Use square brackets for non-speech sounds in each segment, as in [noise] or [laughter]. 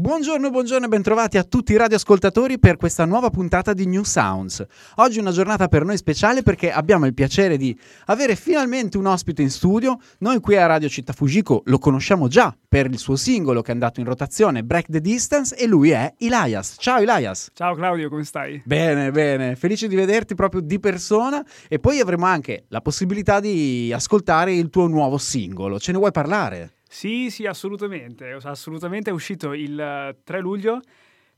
Buongiorno, buongiorno e bentrovati a tutti i radioascoltatori per questa nuova puntata di New Sounds. Oggi è una giornata per noi speciale perché abbiamo il piacere di avere finalmente un ospite in studio. Noi qui a Radio Città Fujiko lo conosciamo già per il suo singolo che è andato in rotazione, Break the Distance, e lui è Elias. Ciao Elias. Ciao Claudio, come stai? Bene, bene, felice di vederti proprio di persona e poi avremo anche la possibilità di ascoltare il tuo nuovo singolo. Ce ne vuoi parlare? Sì, sì, assolutamente. Assolutamente è uscito il 3 luglio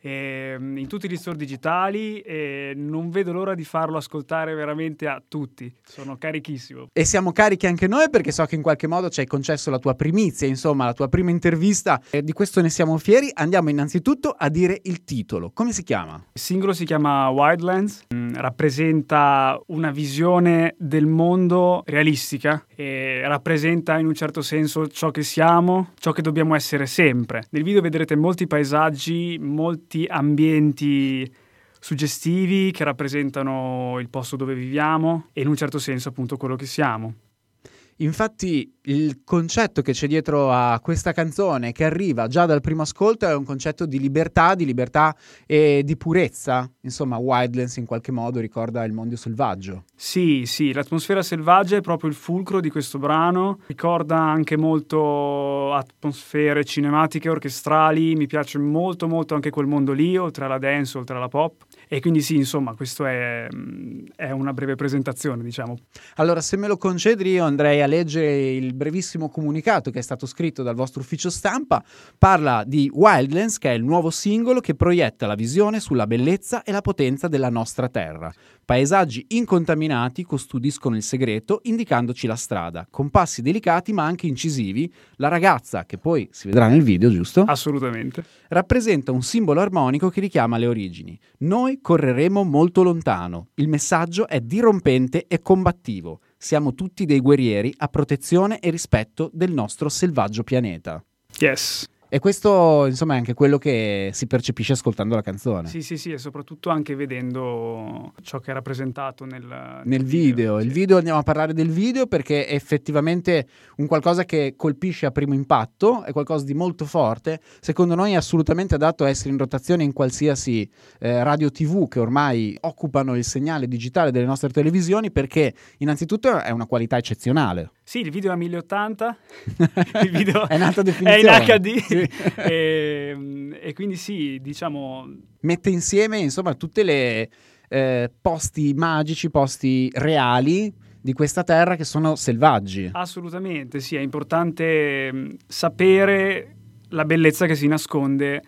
eh, in tutti gli store digitali e non vedo l'ora di farlo ascoltare veramente a tutti. Sono carichissimo. E siamo carichi anche noi perché so che in qualche modo ci hai concesso la tua primizia, insomma, la tua prima intervista e di questo ne siamo fieri. Andiamo innanzitutto a dire il titolo. Come si chiama? Il singolo si chiama Wildlands, mm, rappresenta una visione del mondo realistica e rappresenta in un certo senso ciò che siamo, ciò che dobbiamo essere sempre. Nel video vedrete molti paesaggi, molti ambienti suggestivi che rappresentano il posto dove viviamo e in un certo senso appunto quello che siamo. Infatti il concetto che c'è dietro a questa canzone, che arriva già dal primo ascolto, è un concetto di libertà, di libertà e di purezza. Insomma, Wildlands in qualche modo ricorda il mondo selvaggio. Sì, sì, l'atmosfera selvaggia è proprio il fulcro di questo brano. Ricorda anche molto atmosfere cinematiche, orchestrali. Mi piace molto, molto anche quel mondo lì, oltre alla dance, oltre alla pop. E quindi sì, insomma, questo è, è, una breve presentazione, diciamo. Allora, se me lo concedi, io andrei a leggere il brevissimo comunicato che è stato scritto dal vostro ufficio stampa. Parla di Wildlands, che è il nuovo singolo che proietta la visione sulla bellezza e la potenza della nostra terra. Paesaggi incontaminati custodiscono il segreto indicandoci la strada, con passi delicati ma anche incisivi. La ragazza, che poi si vedrà nel video, giusto? Assolutamente. Rappresenta un simbolo armonico che richiama le origini. Noi correremo molto lontano. Il messaggio è dirompente e combattivo. Siamo tutti dei guerrieri a protezione e rispetto del nostro selvaggio pianeta. Yes. E questo, insomma, è anche quello che si percepisce ascoltando la canzone. Sì, sì, sì, e soprattutto anche vedendo ciò che è rappresentato nel, nel, nel video. video. Il video, andiamo a parlare del video perché è effettivamente un qualcosa che colpisce a primo impatto, è qualcosa di molto forte. Secondo noi è assolutamente adatto a essere in rotazione in qualsiasi eh, radio TV che ormai occupano il segnale digitale delle nostre televisioni perché innanzitutto è una qualità eccezionale. Sì, il video è a 1080, [laughs] il video è. È in HD sì. e, [laughs] ehm, e, quindi sì, diciamo... Mette insieme insomma tutte le eh, posti magici, posti reali di questa terra che sono selvaggi. Assolutamente, sì, è importante mm, sapere la bellezza che si nasconde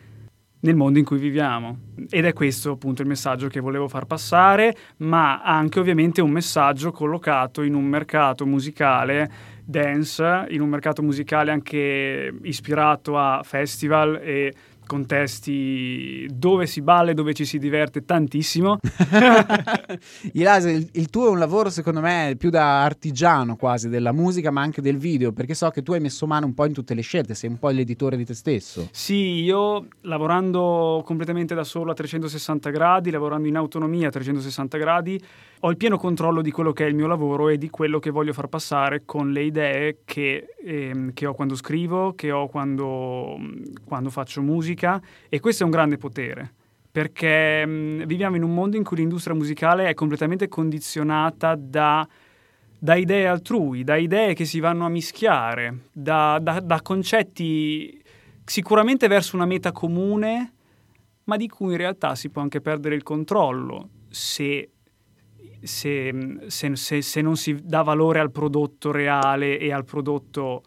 nel mondo in cui viviamo. Ed è questo appunto il messaggio che volevo far passare, ma anche ovviamente un messaggio collocato in un mercato musicale dance, in un mercato musicale anche ispirato a festival e contesti dove si balla e dove ci si diverte tantissimo. [laughs] Ilase, il, il, tuo è un lavoro secondo me più da artigiano quasi della musica ma anche del video perché so che tu hai messo mano un po' in tutte le scelte, sei un po' l'editore di te stesso. Sì, io lavorando completamente da solo a 360 gradi, lavorando in autonomia a 360 gradi, ho il pieno controllo di quello che è il mio lavoro e di quello che voglio far passare con le idee che, ehm, che ho quando scrivo, che ho quando, quando faccio musica musica e questo è un grande potere perché mh, viviamo in un mondo in cui l'industria musicale è completamente condizionata da, da, idee altrui, da idee che si vanno a mischiare, da, da, da concetti sicuramente verso una meta comune, ma di cui in realtà si può anche perdere il controllo se, se, se, se non si dà valore al prodotto reale e al prodotto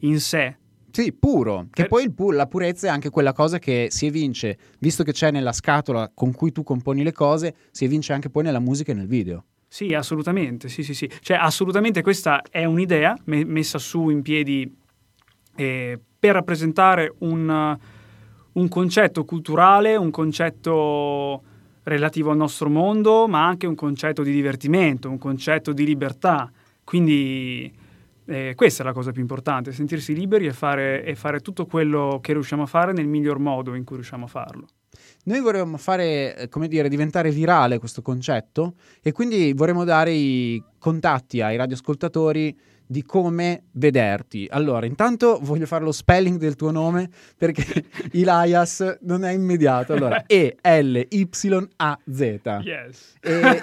in sé. Sì, puro. Che eh. poi pu- la purezza è anche quella cosa che si evince, visto che c'è nella scatola con cui tu componi le cose, si evince anche poi nella musica e nel video. Sì, assolutamente, sì, sì, sì. Cioè, assolutamente questa è un'idea me- messa su in piedi eh, per rappresentare un, un concetto culturale, un concetto relativo al nostro mondo, ma anche un concetto di divertimento, un concetto di libertà. Quindi eh, questa è la cosa più importante, sentirsi liberi e fare, e fare tutto quello che riusciamo a fare nel miglior modo in cui riusciamo a farlo. Noi vorremmo fare, come dire, diventare virale questo concetto e quindi vorremmo dare i contatti ai radioascoltatori di come vederti. Allora, intanto voglio fare lo spelling del tuo nome perché [laughs] Elias non è immediato. Allora, [laughs] E-L-Y-A-Z. Yes. E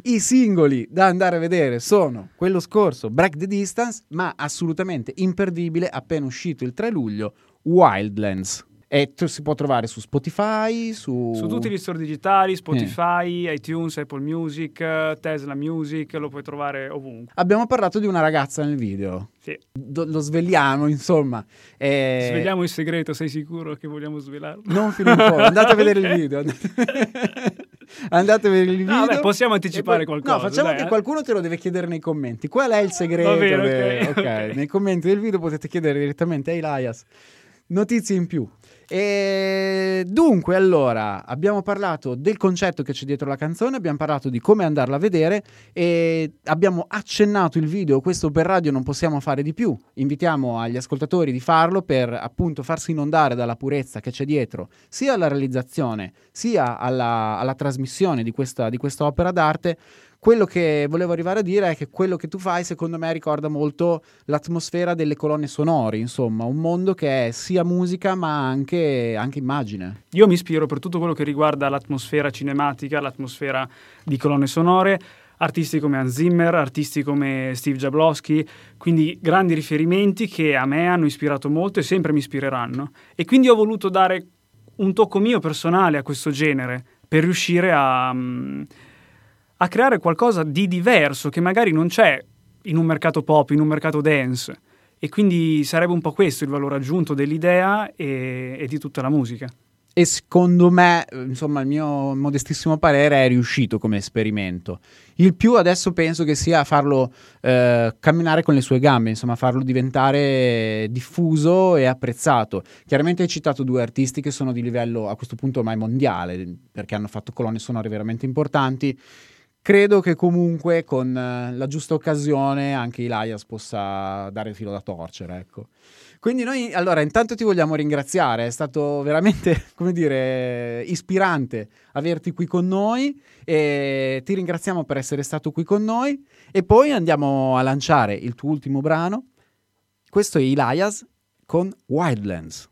[laughs] I singoli da andare a vedere sono quello scorso, Break the Distance, ma assolutamente imperdibile, appena uscito il 3 luglio, Wildlands. E t- si può trovare su Spotify, su... Su tutti gli store digitali, Spotify, iTunes, Apple Music, Tesla Music, lo puoi trovare ovunque. Abbiamo parlato di una ragazza nel video. Sì. Do- lo svegliamo, insomma. E... Svegliamo il segreto, sei sicuro che vogliamo svelarlo? Non fino in fondo, andate a vedere il [laughs] video. Andate a vedere il video. No, beh, possiamo anticipare poi... qualcosa. No, facciamo dai, che eh. qualcuno te lo deve chiedere nei commenti. Qual è il segreto? Bene, de- ok, ok. Nei commenti del video potete chiedere direttamente a Elias. Notizie in più. E dunque, allora, abbiamo parlato del concetto che c'è dietro la canzone, abbiamo parlato di come andarla a vedere e abbiamo accennato il video, questo per radio non possiamo fare di più. Invitiamo agli ascoltatori di farlo per appunto farsi inondare dalla purezza che c'è dietro, sia alla realizzazione, sia alla, alla trasmissione di questa, di questa opera d'arte. Quello che volevo arrivare a dire è che quello che tu fai, secondo me, ricorda molto l'atmosfera delle colonne sonore, insomma, un mondo che è sia musica ma anche, anche immagine. Io mi ispiro per tutto quello che riguarda l'atmosfera cinematica, l'atmosfera di colonne sonore, artisti come Hans Zimmer, artisti come Steve Jablowski, quindi grandi riferimenti che a me hanno ispirato molto e sempre mi ispireranno. E quindi ho voluto dare un tocco mio personale a questo genere per riuscire a, mm, a creare qualcosa di diverso che magari non c'è in un mercato pop, in un mercato dance. E quindi sarebbe un po' questo il valore aggiunto dell'idea e, e di tutta la musica. E secondo me, insomma, il mio modestissimo parere è riuscito come esperimento. Il più adesso penso che sia farlo eh, camminare con le sue gambe, insomma, farlo diventare diffuso e apprezzato. Chiaramente hai citato due artisti che sono di livello a questo punto ormai mondiale, perché hanno fatto colonne sonore veramente importanti. Credo che comunque con eh, la giusta occasione anche Elias possa dare il filo da torcere, ecco. Quindi noi, allora, intanto ti vogliamo ringraziare, è stato veramente, [laughs] come dire, ispirante averti qui con noi e ti ringraziamo per essere stato qui con noi e poi andiamo a lanciare il tuo ultimo brano. Questo è Elias con Wildlands.